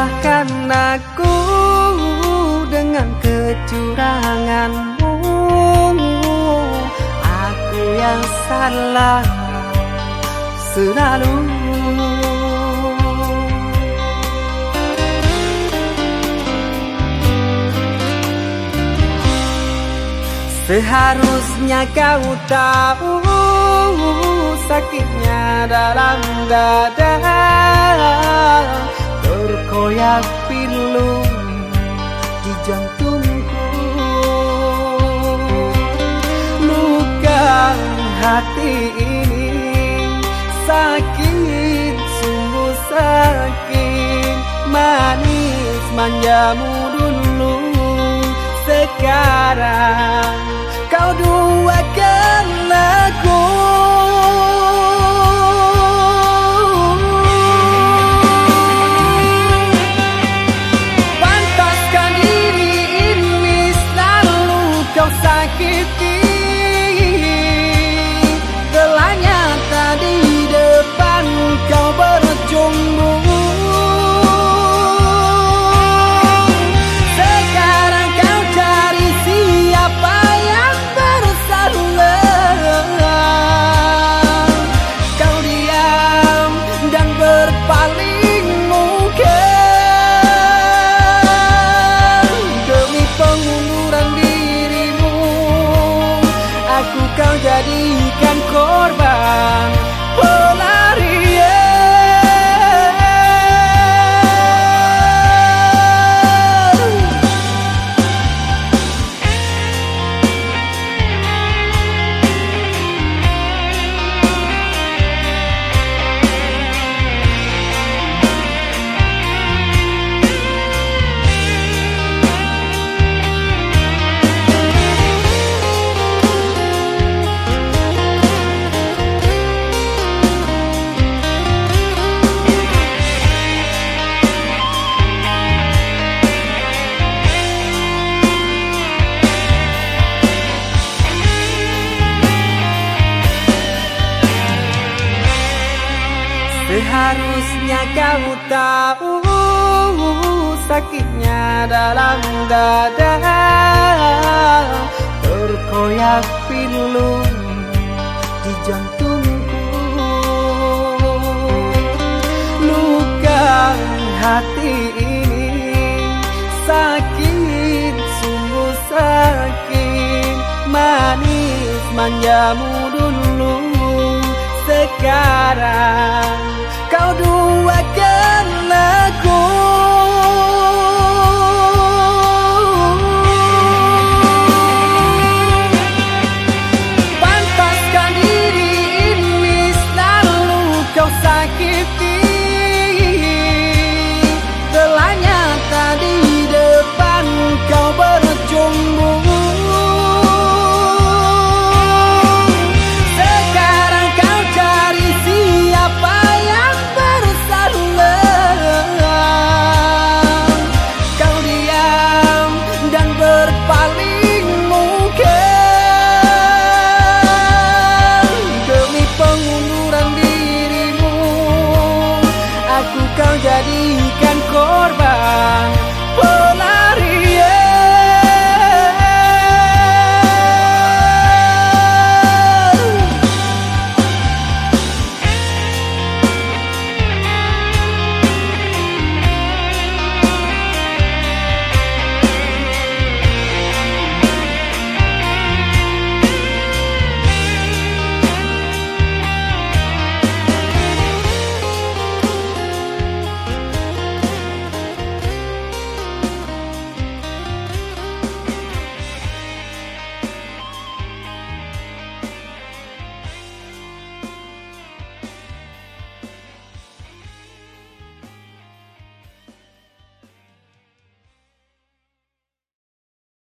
salahkan aku dengan kecuranganmu. Aku yang salah selalu. Seharusnya kau tahu sakitnya dalam dada Terkoyak pilu di jantungku. Luka hati ini sakit, sungguh sakit. Manis manjamu dulu. Sekarang kau Harusnya kau tahu sakitnya dalam dada. Terkoyak pilu di jantungku. Luka hati ini sakit, sungguh sakit. Manis manjamu dulu sekarang